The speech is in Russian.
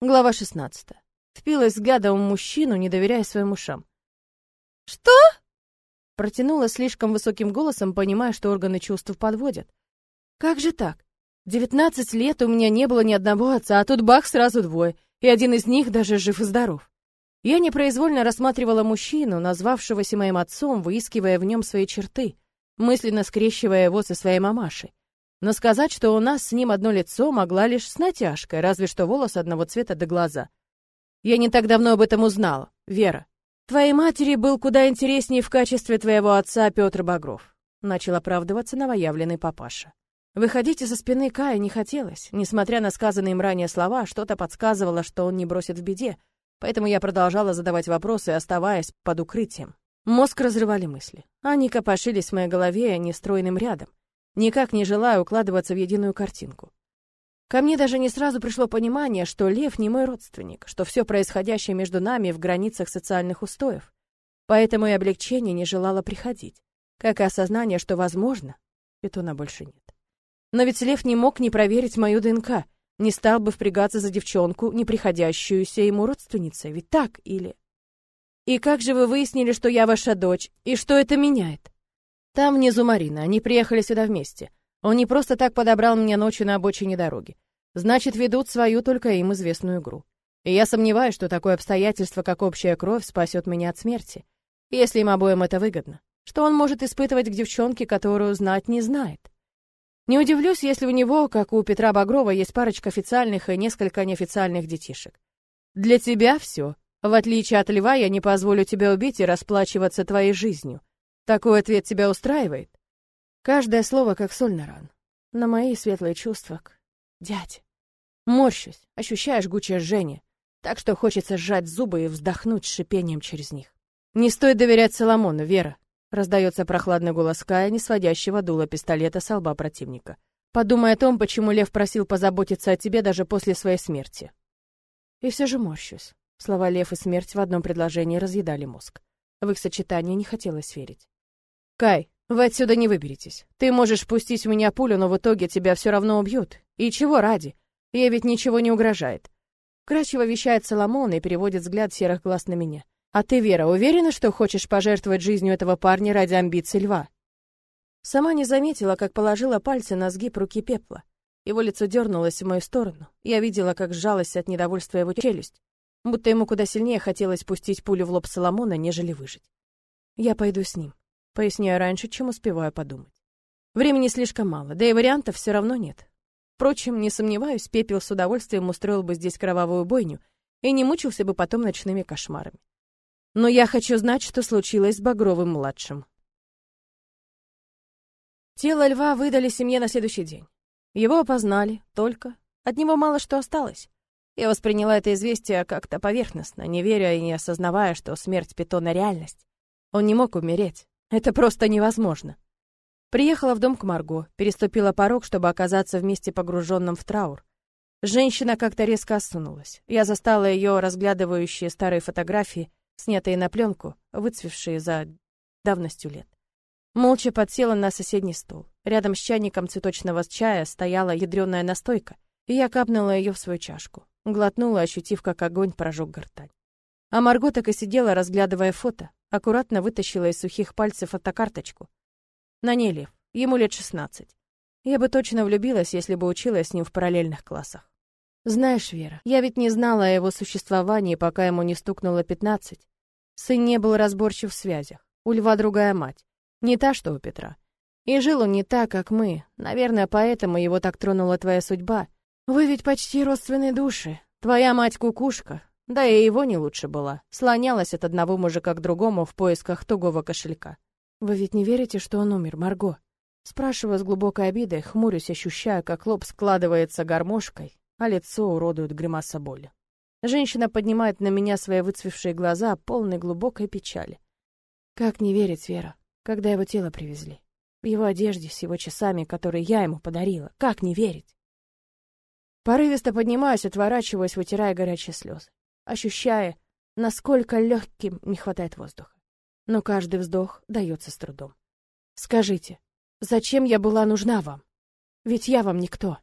Глава 16. Впилась взглядом в мужчину, не доверяя своим ушам. «Что?» Протянула слишком высоким голосом, понимая, что органы чувств подводят. «Как же так? Девятнадцать лет у меня не было ни одного отца, а тут бах, сразу двое, и один из них даже жив и здоров». Я непроизвольно рассматривала мужчину, назвавшегося моим отцом, выискивая в нем свои черты, мысленно скрещивая его со своей мамашей. Но сказать, что у нас с ним одно лицо, могла лишь с натяжкой, разве что волосы одного цвета до глаза. Я не так давно об этом узнала. Вера, твоей матери был куда интереснее в качестве твоего отца Петр Багров. Начал оправдываться новоявленный папаша. Выходить из-за спины Кая не хотелось. Несмотря на сказанные им ранее слова, что-то подсказывало, что он не бросит в беде. Поэтому я продолжала задавать вопросы, оставаясь под укрытием. Мозг разрывали мысли. Они копошились в моей голове нестройным рядом никак не желая укладываться в единую картинку. Ко мне даже не сразу пришло понимание, что Лев не мой родственник, что все происходящее между нами в границах социальных устоев. Поэтому и облегчение не желало приходить, как и осознание, что, возможно, питона больше нет. Но ведь Лев не мог не проверить мою ДНК, не стал бы впрягаться за девчонку, не приходящуюся ему родственницей, ведь так или... И как же вы выяснили, что я ваша дочь, и что это меняет? Там внизу Марина, они приехали сюда вместе. Он не просто так подобрал меня ночью на обочине дороги. Значит, ведут свою только им известную игру. И я сомневаюсь, что такое обстоятельство, как общая кровь, спасет меня от смерти. Если им обоим это выгодно. Что он может испытывать к девчонке, которую знать не знает. Не удивлюсь, если у него, как у Петра Багрова, есть парочка официальных и несколько неофициальных детишек. Для тебя все. В отличие от льва, я не позволю тебя убить и расплачиваться твоей жизнью. Такой ответ тебя устраивает? Каждое слово как соль на ран. На мои светлые чувства. Дядь. Морщусь, ощущая жгучее жжение. Так что хочется сжать зубы и вздохнуть с шипением через них. Не стоит доверять Соломону, Вера. Раздается прохладный голос Кая, не сводящего дула пистолета с лба противника. Подумай о том, почему Лев просил позаботиться о тебе даже после своей смерти. И все же морщусь. Слова Лев и смерть в одном предложении разъедали мозг. В их сочетание не хотелось верить. Кай, вы отсюда не выберетесь. Ты можешь пустить в меня пулю, но в итоге тебя все равно убьют. И чего ради? Ей ведь ничего не угрожает. Красиво вещает Соломон и переводит взгляд серых глаз на меня. А ты, Вера, уверена, что хочешь пожертвовать жизнью этого парня ради амбиций льва? Сама не заметила, как положила пальцы на сгиб руки пепла. Его лицо дернулось в мою сторону. Я видела, как сжалась от недовольства его челюсть, будто ему куда сильнее хотелось пустить пулю в лоб Соломона, нежели выжить. Я пойду с ним. Поясняю раньше, чем успеваю подумать. Времени слишком мало, да и вариантов все равно нет. Впрочем, не сомневаюсь, Пепел с удовольствием устроил бы здесь кровавую бойню и не мучился бы потом ночными кошмарами. Но я хочу знать, что случилось с Багровым-младшим. Тело льва выдали семье на следующий день. Его опознали, только от него мало что осталось. Я восприняла это известие как-то поверхностно, не веря и не осознавая, что смерть питона — реальность. Он не мог умереть. Это просто невозможно. Приехала в дом к Марго, переступила порог, чтобы оказаться вместе погруженном в траур. Женщина как-то резко осунулась. Я застала ее разглядывающие старые фотографии, снятые на пленку, выцвевшие за давностью лет. Молча подсела на соседний стол. Рядом с чайником цветочного чая стояла ядреная настойка, и я капнула ее в свою чашку. Глотнула, ощутив, как огонь прожег гортань. А Марго так и сидела, разглядывая фото, аккуратно вытащила из сухих пальцев фотокарточку. На ней Лев, ему лет шестнадцать. Я бы точно влюбилась, если бы училась с ним в параллельных классах. Знаешь, Вера, я ведь не знала о его существовании, пока ему не стукнуло пятнадцать. Сын не был разборчив в связях. У Льва другая мать. Не та, что у Петра. И жил он не так, как мы. Наверное, поэтому его так тронула твоя судьба. Вы ведь почти родственные души. Твоя мать кукушка, да и его не лучше была. Слонялась от одного мужика к другому в поисках тугого кошелька. «Вы ведь не верите, что он умер, Марго?» Спрашиваю с глубокой обидой, хмурюсь, ощущая, как лоб складывается гармошкой, а лицо уродует гримаса боли. Женщина поднимает на меня свои выцвевшие глаза, полные глубокой печали. Как не верить, Вера, когда его тело привезли? В его одежде, с его часами, которые я ему подарила. Как не верить? Порывисто поднимаюсь, отворачиваясь, вытирая горячие слезы ощущая, насколько легким не хватает воздуха. Но каждый вздох дается с трудом. Скажите, зачем я была нужна вам? Ведь я вам никто.